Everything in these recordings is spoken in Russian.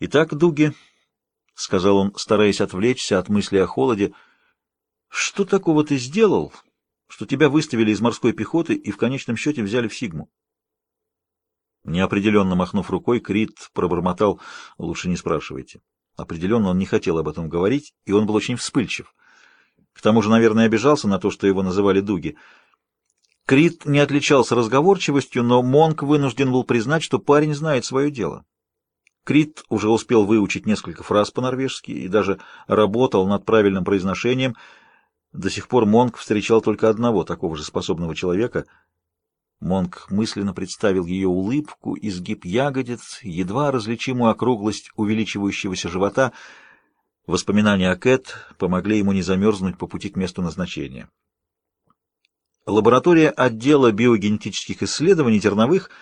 «Итак, Дуги», — сказал он, стараясь отвлечься от мысли о холоде, — «что такого ты сделал, что тебя выставили из морской пехоты и в конечном счете взяли в Сигму?» Неопределенно махнув рукой, Крит пробормотал «Лучше не спрашивайте». Определенно он не хотел об этом говорить, и он был очень вспыльчив. К тому же, наверное, обижался на то, что его называли Дуги. Крит не отличался разговорчивостью, но Монк вынужден был признать, что парень знает свое дело. Крит уже успел выучить несколько фраз по-норвежски и даже работал над правильным произношением. До сих пор Монк встречал только одного такого же способного человека. Монк мысленно представил ее улыбку, изгиб ягодиц, едва различимую округлость увеличивающегося живота. Воспоминания о Кэт помогли ему не замерзнуть по пути к месту назначения. Лаборатория отдела биогенетических исследований зерновых —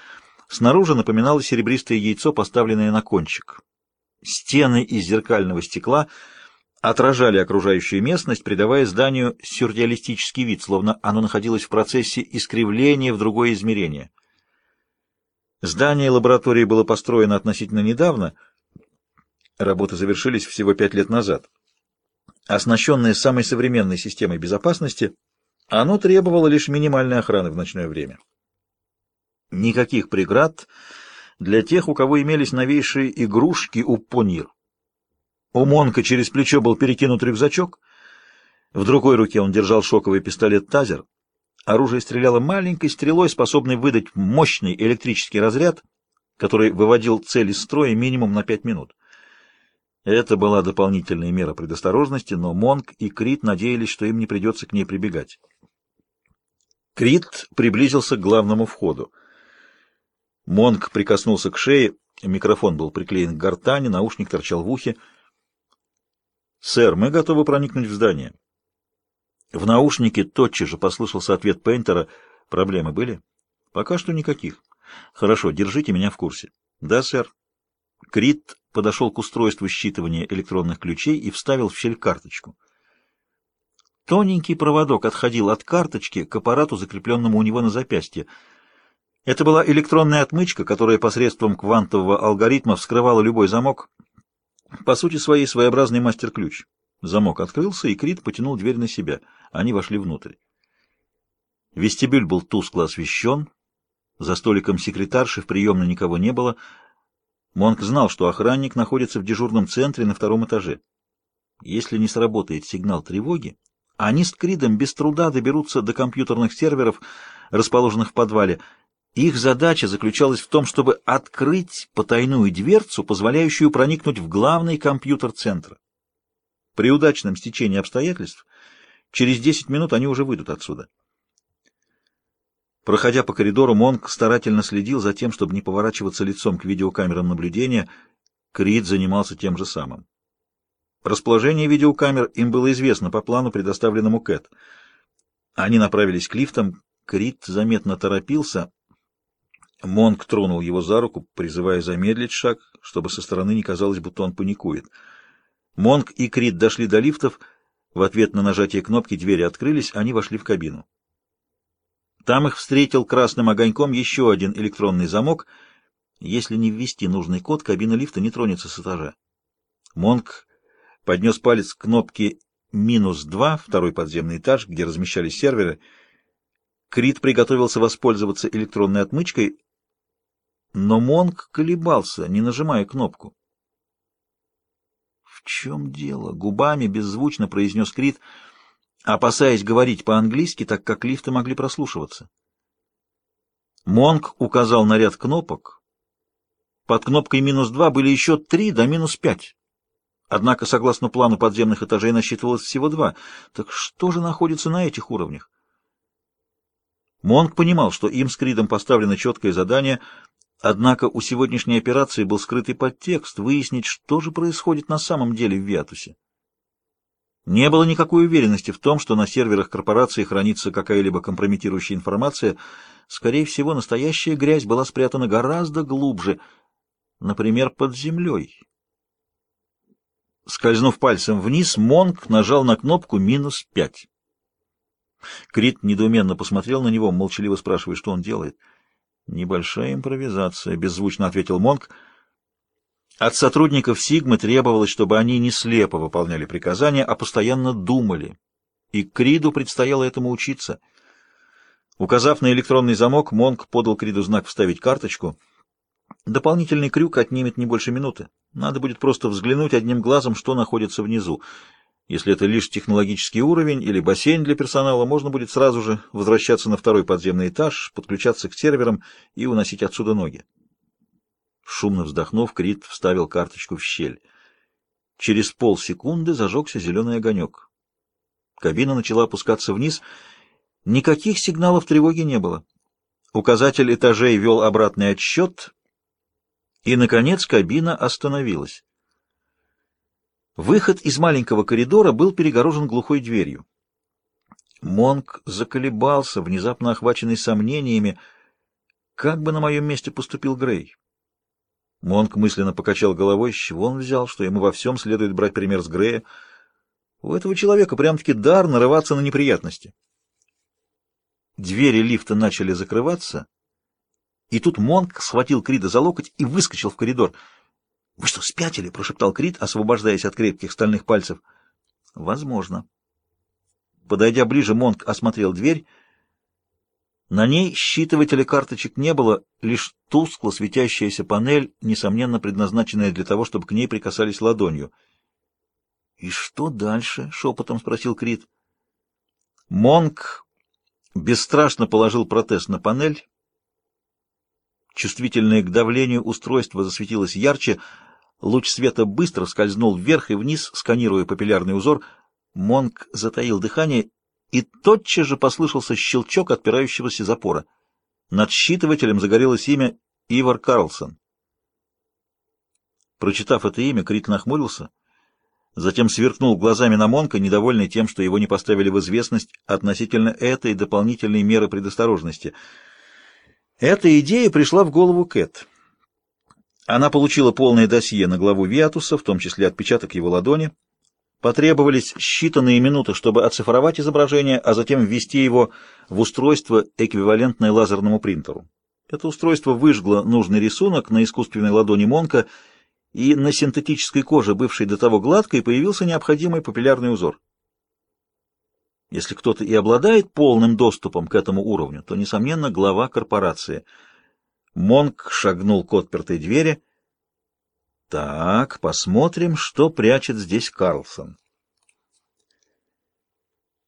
Снаружи напоминало серебристое яйцо, поставленное на кончик. Стены из зеркального стекла отражали окружающую местность, придавая зданию сюрреалистический вид, словно оно находилось в процессе искривления в другое измерение. Здание лаборатории было построено относительно недавно, работы завершились всего пять лет назад. Оснащенное самой современной системой безопасности, оно требовало лишь минимальной охраны в ночное время. Никаких преград для тех, у кого имелись новейшие игрушки у Понир. У Монка через плечо был перекинут рюкзачок, в другой руке он держал шоковый пистолет «Тазер». Оружие стреляло маленькой стрелой, способной выдать мощный электрический разряд, который выводил цель из строя минимум на пять минут. Это была дополнительная мера предосторожности, но Монк и Крит надеялись, что им не придется к ней прибегать. Крит приблизился к главному входу. Монг прикоснулся к шее, микрофон был приклеен к гортани, наушник торчал в ухе. «Сэр, мы готовы проникнуть в здание». В наушнике тотчас же послышался ответ Пейнтера. «Проблемы были?» «Пока что никаких». «Хорошо, держите меня в курсе». «Да, сэр». Крит подошел к устройству считывания электронных ключей и вставил в щель карточку. Тоненький проводок отходил от карточки к аппарату, закрепленному у него на запястье — это была электронная отмычка, которая посредством квантового алгоритма вскрывала любой замок. По сути своей своеобразный мастер-ключ. Замок открылся, и Крит потянул дверь на себя. Они вошли внутрь. Вестибюль был тускло освещен. За столиком секретарши в приемной никого не было. Монк знал, что охранник находится в дежурном центре на втором этаже. Если не сработает сигнал тревоги, они с Кридом без труда доберутся до компьютерных серверов, расположенных в подвале, их задача заключалась в том, чтобы открыть потайную дверцу, позволяющую проникнуть в главный компьютер центра. При удачном стечении обстоятельств через 10 минут они уже выйдут отсюда. Проходя по коридору, Монк старательно следил за тем, чтобы не поворачиваться лицом к видеокамерам наблюдения. Крид занимался тем же самым. Расположение видеокамер им было известно по плану, предоставленному Кэт. Они направились к лифтам. Крид заметно торопился, Монк тронул его за руку, призывая замедлить шаг, чтобы со стороны не казалось, будто он паникует. Монк и Крит дошли до лифтов. В ответ на нажатие кнопки двери открылись, они вошли в кабину. Там их встретил красным огоньком еще один электронный замок. Если не ввести нужный код, кабина лифта не тронется с этажа. Монк поднес палец к кнопке «минус два», второй подземный этаж, где размещались серверы. Крит приготовился воспользоваться электронной отмычкой, но Монк колебался, не нажимая кнопку. «В чем дело?» — губами беззвучно произнес Крит, опасаясь говорить по-английски, так как лифты могли прослушиваться. Монк указал на ряд кнопок. Под кнопкой минус два были еще три до минус пять. Однако, согласно плану подземных этажей, насчитывалось всего два. Так что же находится на этих уровнях? Монк понимал, что им с Кридом поставлено четкое задание — Однако у сегодняшней операции был скрытый подтекст — выяснить, что же происходит на самом деле в Виатусе. Не было никакой уверенности в том, что на серверах корпорации хранится какая-либо компрометирующая информация. Скорее всего, настоящая грязь была спрятана гораздо глубже, например, под землей. Скользнув пальцем вниз, Монк нажал на кнопку «минус пять». Крит недоуменно посмотрел на него, молчаливо спрашивая, что он делает — «Небольшая импровизация», — беззвучно ответил Монк. От сотрудников Сигмы требовалось, чтобы они не слепо выполняли приказания, а постоянно думали. И Криду предстояло этому учиться. Указав на электронный замок, Монк подал Криду знак «Вставить карточку». Дополнительный крюк отнимет не больше минуты. Надо будет просто взглянуть одним глазом, что находится внизу. Если это лишь технологический уровень или бассейн для персонала, можно будет сразу же возвращаться на второй подземный этаж, подключаться к серверам и уносить отсюда ноги. Шумно вздохнув, Крит вставил карточку в щель. Через полсекунды зажегся зеленый огонек. Кабина начала опускаться вниз. Никаких сигналов тревоги не было. Указатель этажей вел обратный отсчет, и, наконец, кабина остановилась. Выход из маленького коридора был перегорожен глухой дверью. Монк заколебался, внезапно охваченный сомнениями, как бы на моем месте поступил Грей. Монк мысленно покачал головой, с чего он взял, что ему во всем следует брать пример с Грея. У этого человека прям-таки дар нарываться на неприятности. Двери лифта начали закрываться, и тут Монк схватил Крида за локоть и выскочил в коридор — «Вы что, спятили?» — прошептал Крит, освобождаясь от крепких стальных пальцев. «Возможно». Подойдя ближе, Монк осмотрел дверь. На ней считывателя карточек не было, лишь тускло светящаяся панель, несомненно предназначенная для того, чтобы к ней прикасались ладонью. «И что дальше?» — шепотом спросил Крит. Монк бесстрашно положил протез на панель. Чувствительное к давлению устройство засветилось ярче — Луч света быстро скользнул вверх и вниз, сканируя папиллярный узор. Монк затаил дыхание, и тотчас же послышался щелчок отпирающегося запора. Над считывателем загорелось имя Ивар Карлсон. Прочитав это имя, Крит нахмурился, затем сверкнул глазами на Монка, недовольный тем, что его не поставили в известность относительно этой дополнительной меры предосторожности. Эта идея пришла в голову Кэт. Она получила полное досье на главу Виатуса, в том числе отпечаток его ладони. Потребовались считанные минуты, чтобы оцифровать изображение, а затем ввести его в устройство, эквивалентное лазерному принтеру. Это устройство выжгло нужный рисунок на искусственной ладони Монка, и на синтетической коже, бывшей до того гладкой, появился необходимый папиллярный узор. Если кто-то и обладает полным доступом к этому уровню, то, несомненно, глава корпорации — Монк шагнул к отпертой двери. Так, посмотрим, что прячет здесь Карлсон.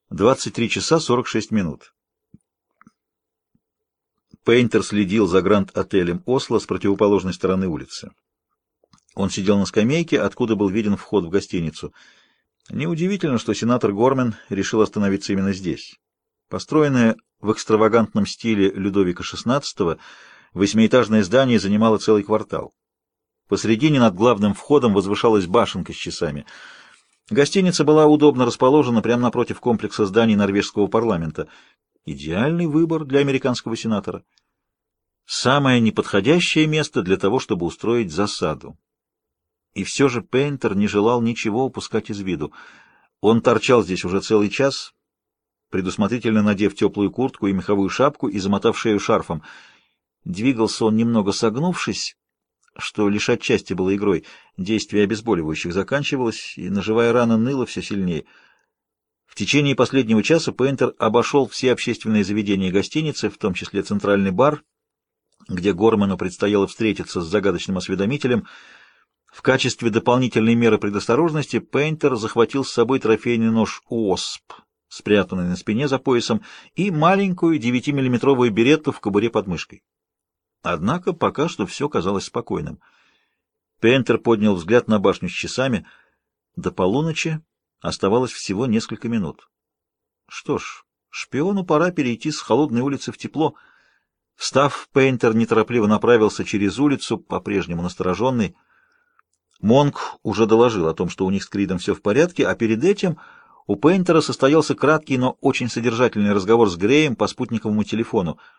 23 часа 46 минут. Пейнтер следил за гранд-отелем Осло с противоположной стороны улицы. Он сидел на скамейке, откуда был виден вход в гостиницу. Неудивительно, что сенатор Гормен решил остановиться именно здесь. Построенное в экстравагантном стиле Людовика XVI, Восьмиэтажное здание занимало целый квартал. Посредине над главным входом возвышалась башенка с часами. Гостиница была удобно расположена прямо напротив комплекса зданий норвежского парламента. Идеальный выбор для американского сенатора. Самое неподходящее место для того, чтобы устроить засаду. И все же Пейнтер не желал ничего упускать из виду. Он торчал здесь уже целый час, предусмотрительно надев теплую куртку и меховую шапку и замотав шею шарфом — Двигался он немного согнувшись, что лишь отчасти было игрой. Действие обезболивающих заканчивалось, и ножевая рана ныла все сильнее. В течение последнего часа Пейнтер обошел все общественные заведения и гостиницы, в том числе центральный бар, где Горману предстояло встретиться с загадочным осведомителем. В качестве дополнительной меры предосторожности Пейнтер захватил с собой трофейный нож ОСП, спрятанный на спине за поясом, и маленькую 9-миллиметровую беретту в кобуре под мышкой. Однако пока что все казалось спокойным. Пентер поднял взгляд на башню с часами. До полуночи оставалось всего несколько минут. Что ж, шпиону пора перейти с холодной улицы в тепло. Встав, Пейнтер неторопливо направился через улицу, по-прежнему настороженный. Монк уже доложил о том, что у них с Кридом все в порядке, а перед этим у Пейнтера состоялся краткий, но очень содержательный разговор с Греем по спутниковому телефону —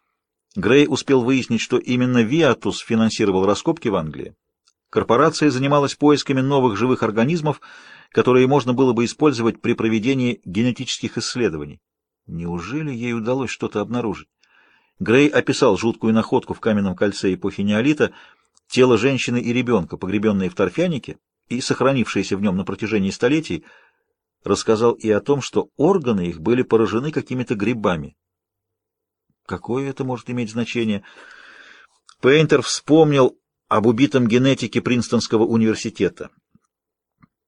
Грей успел выяснить, что именно Виатус финансировал раскопки в Англии. Корпорация занималась поисками новых живых организмов, которые можно было бы использовать при проведении генетических исследований. Неужели ей удалось что-то обнаружить? Грей описал жуткую находку в каменном кольце эпохи неолита. Тело женщины и ребенка, погребенные в торфянике и сохранившиеся в нем на протяжении столетий, рассказал и о том, что органы их были поражены какими-то грибами. Какое это может иметь значение? Пейнтер вспомнил об убитом генетике Принстонского университета.